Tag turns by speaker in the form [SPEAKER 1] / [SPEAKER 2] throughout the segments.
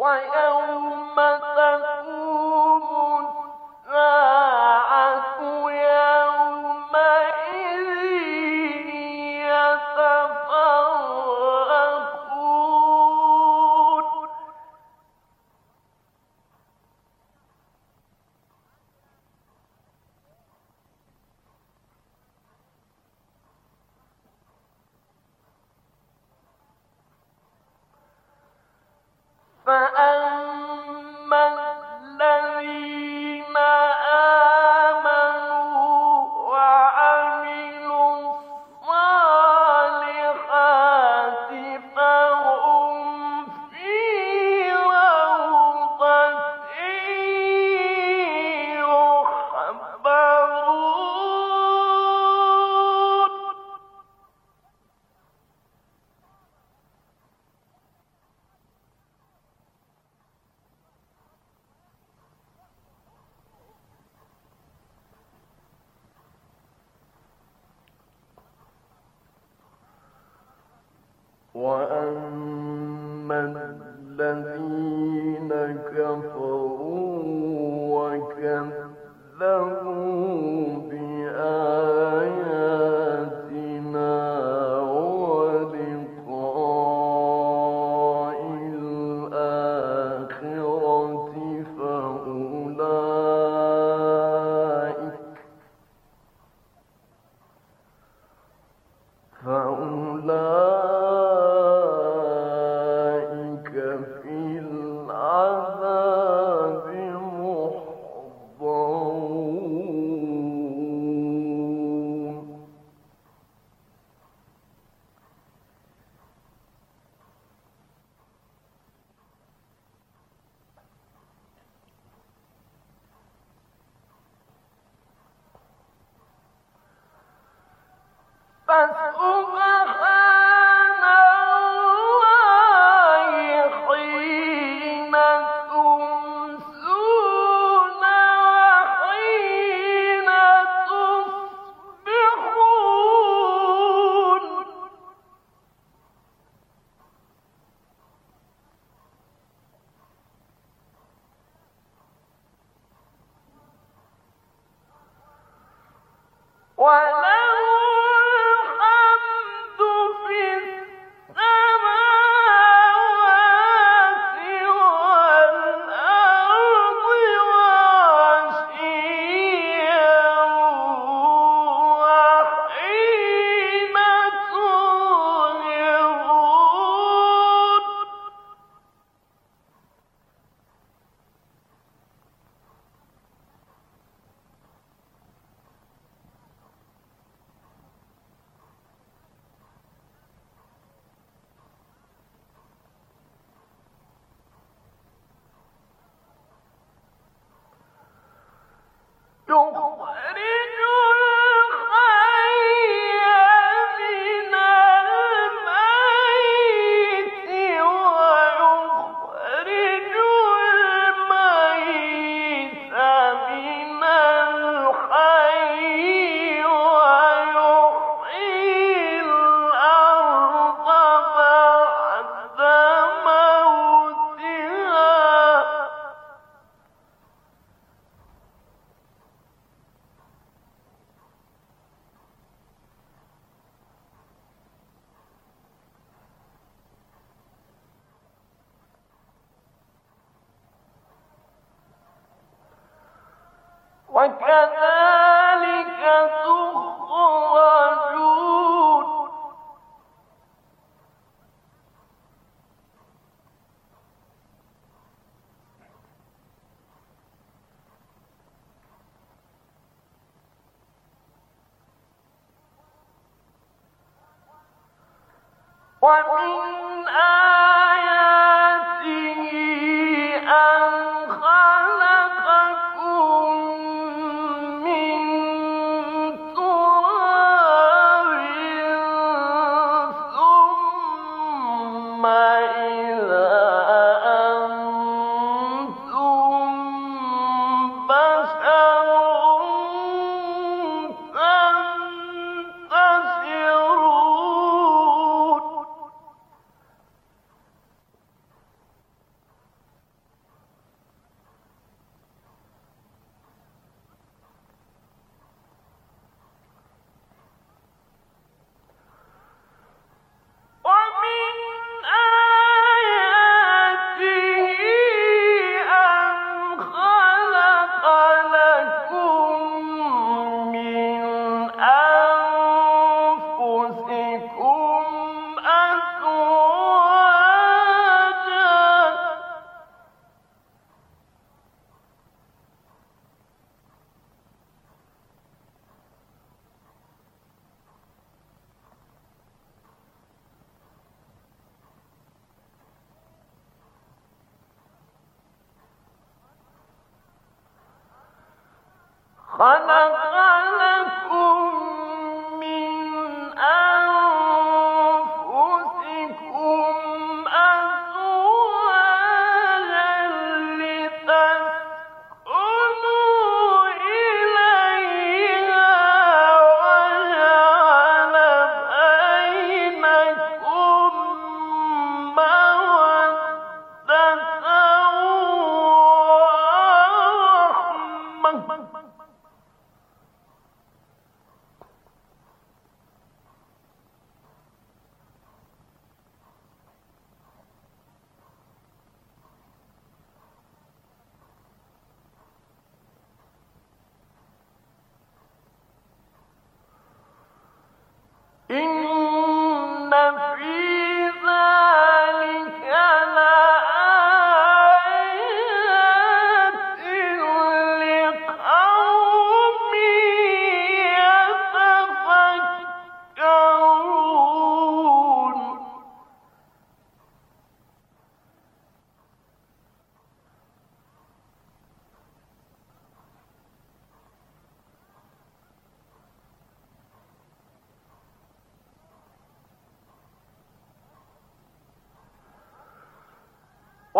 [SPEAKER 1] Why, oh. 晚安。ومن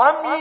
[SPEAKER 1] ومن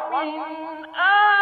[SPEAKER 1] ومن آه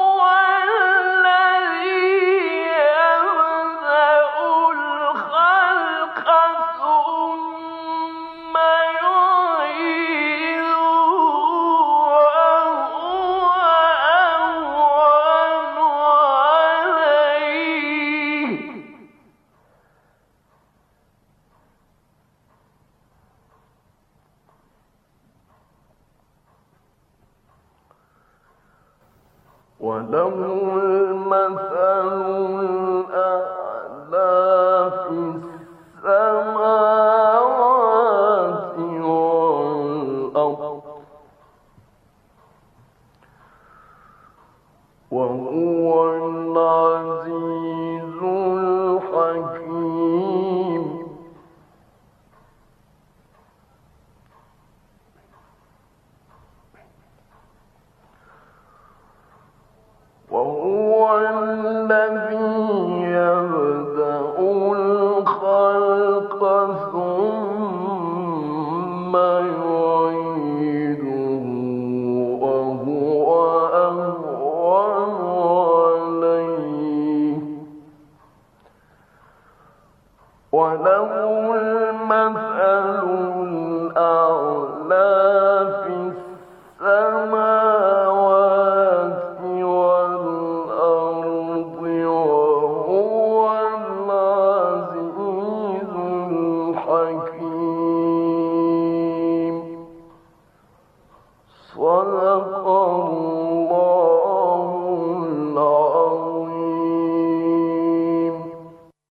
[SPEAKER 1] الذي وله المثل الأعلى